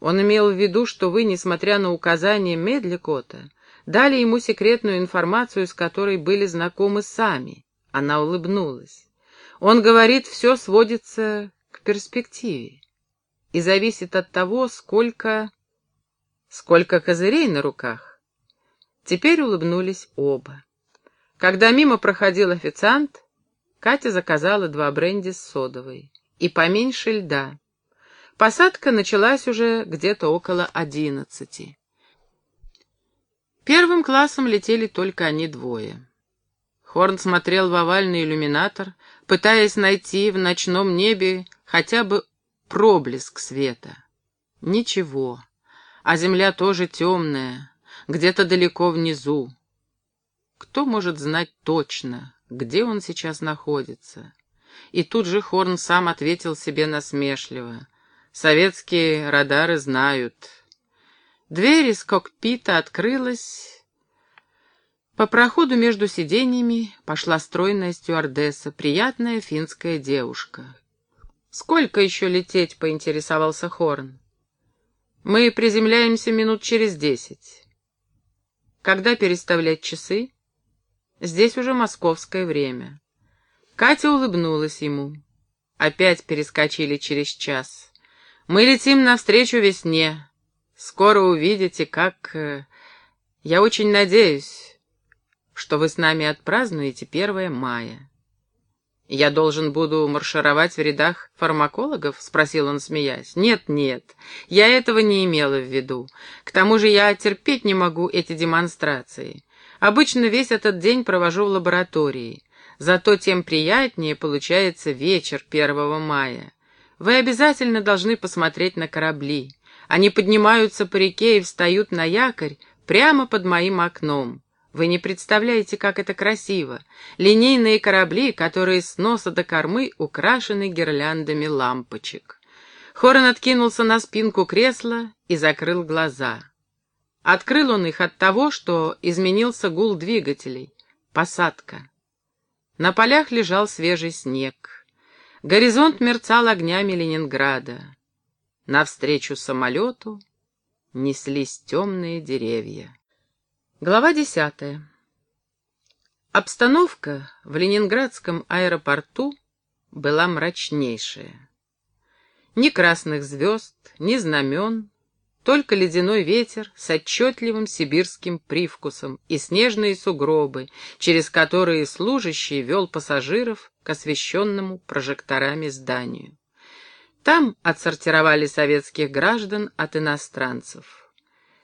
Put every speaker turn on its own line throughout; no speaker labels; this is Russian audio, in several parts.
Он имел в виду, что вы, несмотря на указания Медликота, дали ему секретную информацию, с которой были знакомы сами. Она улыбнулась. Он говорит, все сводится к перспективе и зависит от того, сколько... сколько козырей на руках. Теперь улыбнулись оба. Когда мимо проходил официант, Катя заказала два бренди с содовой и поменьше льда. Посадка началась уже где-то около одиннадцати. Первым классом летели только они двое. Хорн смотрел в овальный иллюминатор, пытаясь найти в ночном небе хотя бы проблеск света. Ничего, а земля тоже темная, где-то далеко внизу. Кто может знать точно, где он сейчас находится? И тут же Хорн сам ответил себе насмешливо. Советские радары знают. Дверь из кокпита открылась. По проходу между сиденьями пошла стройная стюардесса, приятная финская девушка. «Сколько еще лететь?» — поинтересовался Хорн. «Мы приземляемся минут через десять». «Когда переставлять часы?» «Здесь уже московское время». Катя улыбнулась ему. Опять перескочили через час. Мы летим навстречу весне. Скоро увидите, как... Э, я очень надеюсь, что вы с нами отпразднуете 1 мая. «Я должен буду маршировать в рядах фармакологов?» — спросил он, смеясь. «Нет, нет, я этого не имела в виду. К тому же я терпеть не могу эти демонстрации. Обычно весь этот день провожу в лаборатории. Зато тем приятнее получается вечер 1 мая. Вы обязательно должны посмотреть на корабли. Они поднимаются по реке и встают на якорь прямо под моим окном. Вы не представляете, как это красиво. Линейные корабли, которые с носа до кормы украшены гирляндами лампочек. Хорн откинулся на спинку кресла и закрыл глаза. Открыл он их от того, что изменился гул двигателей. Посадка. На полях лежал свежий снег. Горизонт мерцал огнями Ленинграда. Навстречу самолету неслись темные деревья. Глава десятая. Обстановка в ленинградском аэропорту была мрачнейшая. Ни красных звезд, ни знамен, только ледяной ветер с отчетливым сибирским привкусом и снежные сугробы, через которые служащий вел пассажиров к освещенному прожекторами зданию. Там отсортировали советских граждан от иностранцев.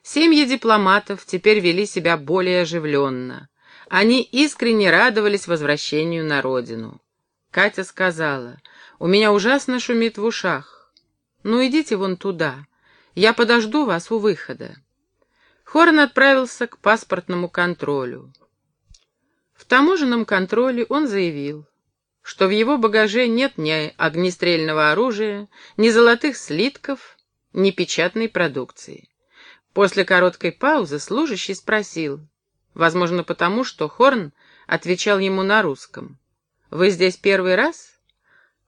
Семьи дипломатов теперь вели себя более оживленно. Они искренне радовались возвращению на родину. Катя сказала, «У меня ужасно шумит в ушах. Ну, идите вон туда». Я подожду вас у выхода. Хорн отправился к паспортному контролю. В таможенном контроле он заявил, что в его багаже нет ни огнестрельного оружия, ни золотых слитков, ни печатной продукции. После короткой паузы служащий спросил, возможно потому, что Хорн отвечал ему на русском. «Вы здесь первый раз?»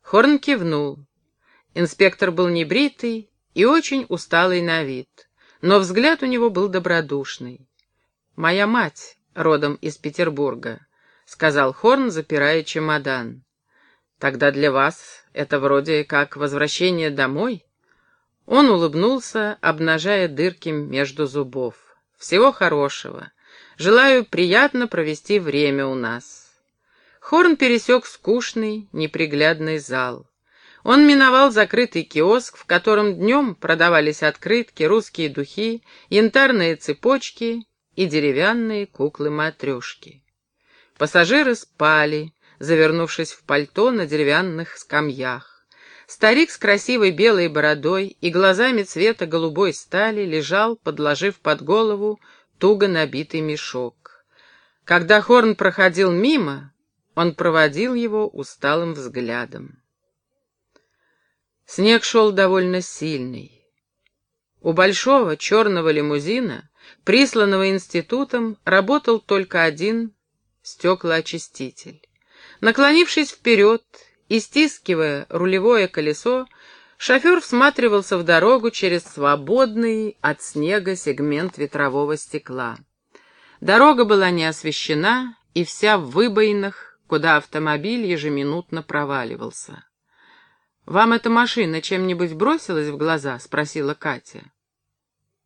Хорн кивнул. Инспектор был небритый, и очень усталый на вид, но взгляд у него был добродушный. «Моя мать родом из Петербурга», — сказал Хорн, запирая чемодан. «Тогда для вас это вроде как возвращение домой?» Он улыбнулся, обнажая дырки между зубов. «Всего хорошего. Желаю приятно провести время у нас». Хорн пересек скучный, неприглядный зал. Он миновал закрытый киоск, в котором днем продавались открытки, русские духи, янтарные цепочки и деревянные куклы-матрешки. Пассажиры спали, завернувшись в пальто на деревянных скамьях. Старик с красивой белой бородой и глазами цвета голубой стали лежал, подложив под голову туго набитый мешок. Когда Хорн проходил мимо, он проводил его усталым взглядом. Снег шел довольно сильный. У большого черного лимузина, присланного институтом, работал только один стеклоочиститель. Наклонившись вперед и стискивая рулевое колесо, Шофер всматривался в дорогу через свободный от снега сегмент ветрового стекла. Дорога была не освещена и вся в выбоинах, куда автомобиль ежеминутно проваливался. «Вам эта машина чем-нибудь бросилась в глаза?» — спросила Катя.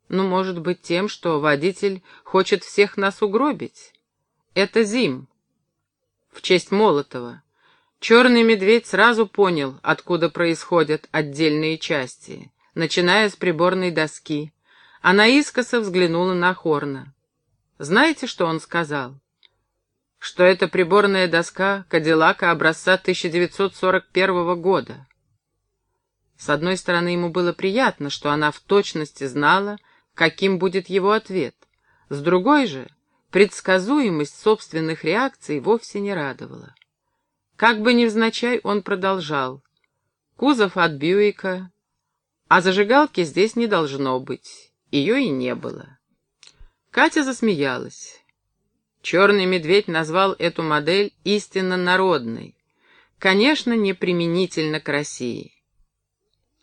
«Ну, может быть, тем, что водитель хочет всех нас угробить. Это Зим. В честь Молотова. Черный медведь сразу понял, откуда происходят отдельные части, начиная с приборной доски. Она искоса взглянула на Хорна. Знаете, что он сказал? Что это приборная доска Кадиллака образца 1941 года. С одной стороны, ему было приятно, что она в точности знала, каким будет его ответ. С другой же, предсказуемость собственных реакций вовсе не радовала. Как бы невзначай он продолжал. Кузов от Бьюика, а зажигалки здесь не должно быть. Ее и не было. Катя засмеялась. Черный медведь назвал эту модель истинно народной. Конечно, не применительно к России.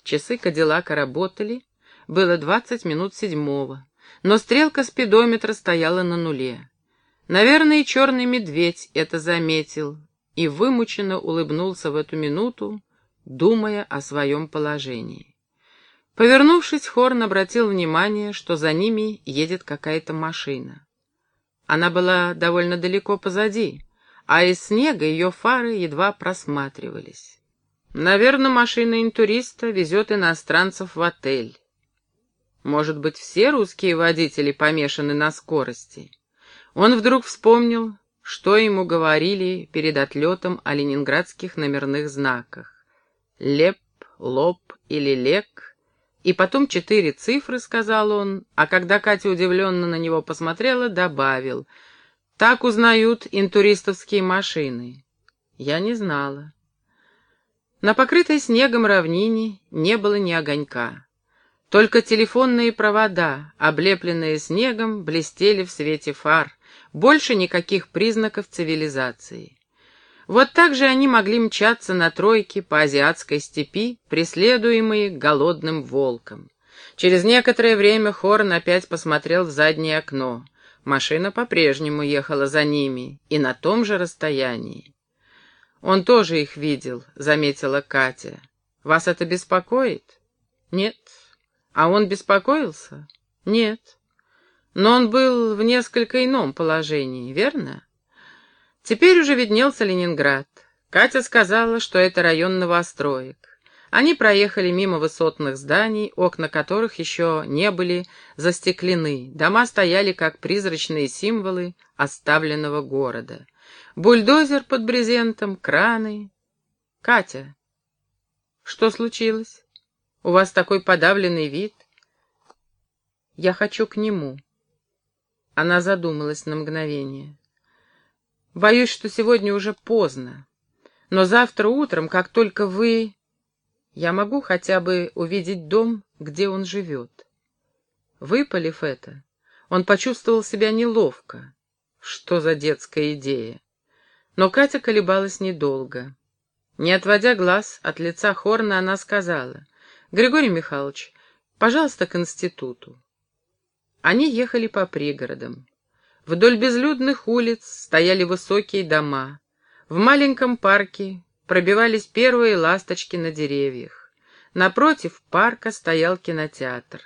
Часы Кадиллака работали, было двадцать минут седьмого, но стрелка спидометра стояла на нуле. Наверное, черный медведь это заметил, и вымученно улыбнулся в эту минуту, думая о своем положении. Повернувшись, Хорн обратил внимание, что за ними едет какая-то машина. Она была довольно далеко позади, а из снега ее фары едва просматривались. Наверное, машина интуриста везет иностранцев в отель. Может быть, все русские водители помешаны на скорости? Он вдруг вспомнил, что ему говорили перед отлетом о ленинградских номерных знаках. Леп, лоб или лек, и потом четыре цифры, сказал он, а когда Катя удивленно на него посмотрела, добавил. Так узнают интуристовские машины. Я не знала. На покрытой снегом равнине не было ни огонька. Только телефонные провода, облепленные снегом, блестели в свете фар, больше никаких признаков цивилизации. Вот так же они могли мчаться на тройке по азиатской степи, преследуемые голодным волком. Через некоторое время Хорн опять посмотрел в заднее окно. Машина по-прежнему ехала за ними, и на том же расстоянии. «Он тоже их видел», — заметила Катя. «Вас это беспокоит?» «Нет». «А он беспокоился?» «Нет». Но он был в несколько ином положении, верно? Теперь уже виднелся Ленинград. Катя сказала, что это район новостроек. Они проехали мимо высотных зданий, окна которых еще не были застеклены. Дома стояли как призрачные символы оставленного города. Бульдозер под брезентом, краны. «Катя, что случилось? У вас такой подавленный вид?» «Я хочу к нему». Она задумалась на мгновение. «Боюсь, что сегодня уже поздно. Но завтра утром, как только вы... Я могу хотя бы увидеть дом, где он живет». Выпалив это, он почувствовал себя неловко. Что за детская идея? Но Катя колебалась недолго. Не отводя глаз от лица Хорна, она сказала, «Григорий Михайлович, пожалуйста, к институту». Они ехали по пригородам. Вдоль безлюдных улиц стояли высокие дома. В маленьком парке пробивались первые ласточки на деревьях. Напротив парка стоял кинотеатр.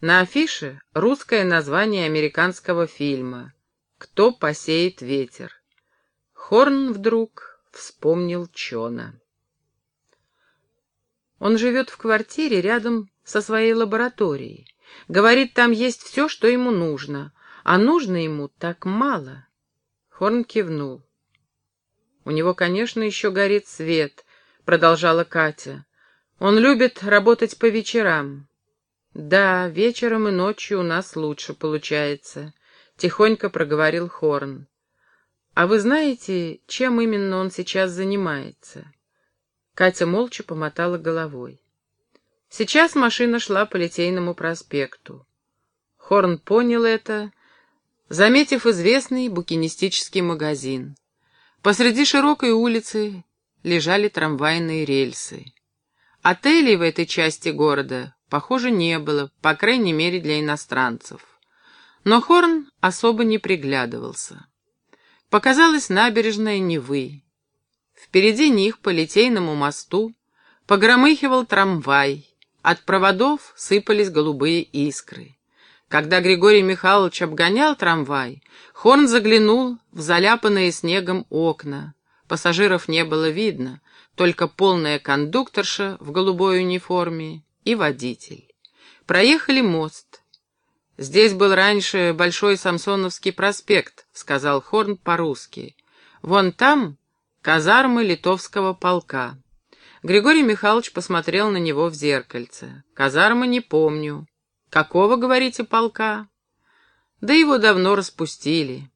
На афише русское название американского фильма «Кто посеет ветер». Хорн вдруг вспомнил Чона. Он живет в квартире рядом со своей лабораторией. Говорит, там есть все, что ему нужно, а нужно ему так мало. Хорн кивнул. «У него, конечно, еще горит свет», — продолжала Катя. «Он любит работать по вечерам». «Да, вечером и ночью у нас лучше получается», — тихонько проговорил Хорн. «А вы знаете, чем именно он сейчас занимается?» Катя молча помотала головой. Сейчас машина шла по Литейному проспекту. Хорн понял это, заметив известный букинистический магазин. Посреди широкой улицы лежали трамвайные рельсы. Отелей в этой части города, похоже, не было, по крайней мере для иностранцев. Но Хорн особо не приглядывался. Показалась набережная Невы. Впереди них по Литейному мосту погромыхивал трамвай, от проводов сыпались голубые искры. Когда Григорий Михайлович обгонял трамвай, Хорн заглянул в заляпанные снегом окна. Пассажиров не было видно, только полная кондукторша в голубой униформе и водитель. Проехали мост. «Здесь был раньше Большой Самсоновский проспект», — сказал Хорн по-русски. «Вон там казармы литовского полка». Григорий Михайлович посмотрел на него в зеркальце. «Казармы не помню. Какого, говорите, полка? Да его давно распустили.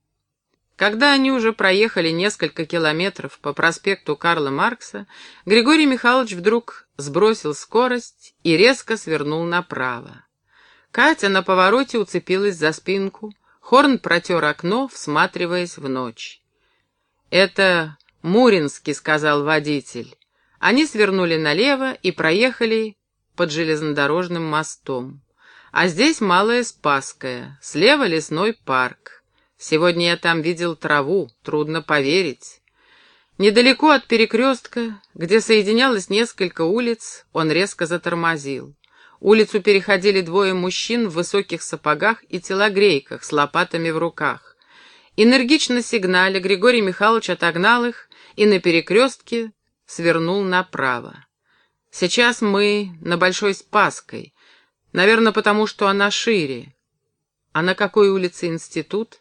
Когда они уже проехали несколько километров по проспекту Карла Маркса, Григорий Михайлович вдруг сбросил скорость и резко свернул направо. Катя на повороте уцепилась за спинку, Хорн протер окно, всматриваясь в ночь. «Это Муринский», — сказал водитель. Они свернули налево и проехали под железнодорожным мостом. А здесь Малая Спасская, слева лесной парк. Сегодня я там видел траву, трудно поверить. Недалеко от перекрестка, где соединялось несколько улиц, он резко затормозил. Улицу переходили двое мужчин в высоких сапогах и телогрейках с лопатами в руках. Энергично сигналя Григорий Михайлович отогнал их и на перекрестке свернул направо. Сейчас мы на Большой Спасской, Наверное, потому что она шире. А на какой улице институт?